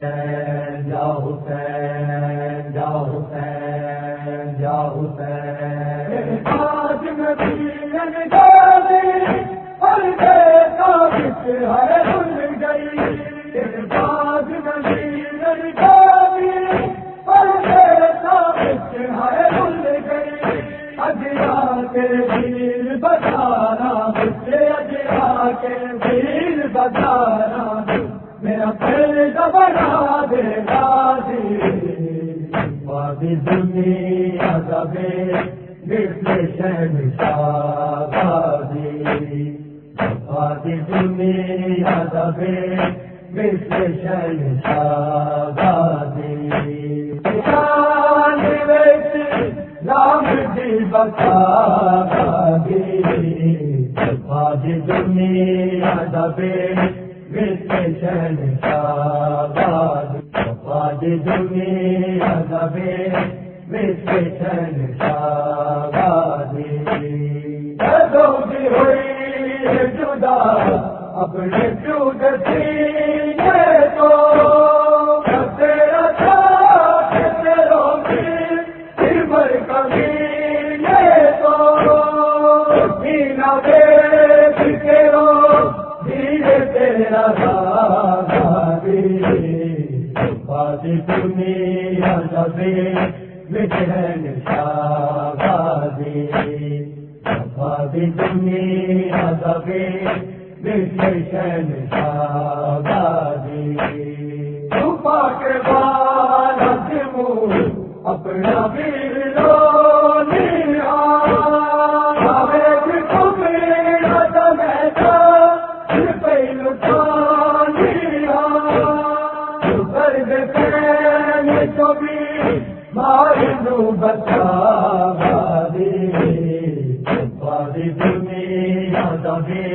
جاؤ جاؤ جاؤ بتانا بنا دے گادی وادی دنیا دبے وشن شادی وادی دنیا دبے وشن شادی رام جی بتا شادی دنیا دبے وشن شادی ہوئی جدا اپنے تیرا بادی دنیا دبے وجن شادی بادی دنیا دبے وشن شادی چھپا کے بال اپنا ویر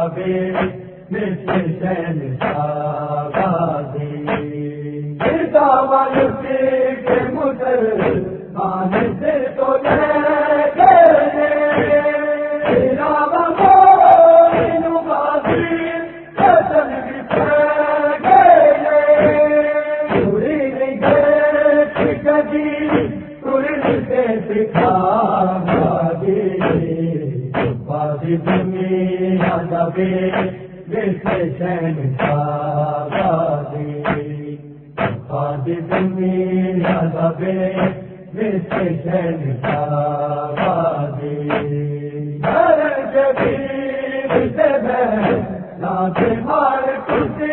دبے وشن شادی تیرا دنیا دبے وشن شادی بادی دنیا دبے وشن شادی گھر جبھی سے مار خوشی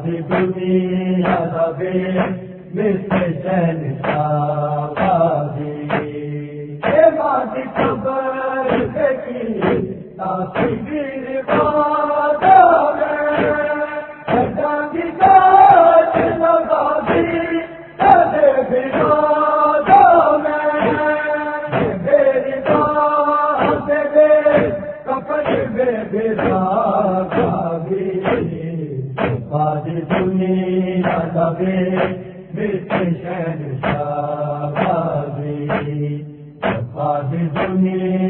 بادی دنیا دبے چین شادی بادی خبر کی تاسی دنیا دبے وشن شادی بادی دنیا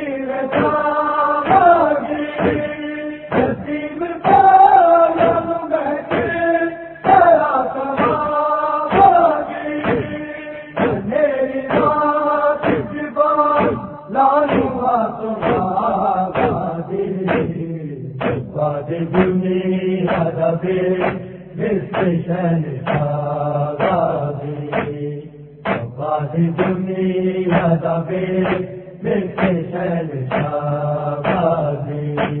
زبان لالو بادی باد دنیا دبے اسٹیشن آگادی باد دنیا دبے اسٹیشن آگادی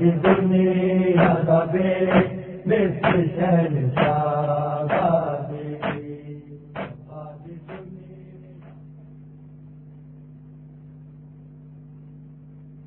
دنیا دبے شہر شاہ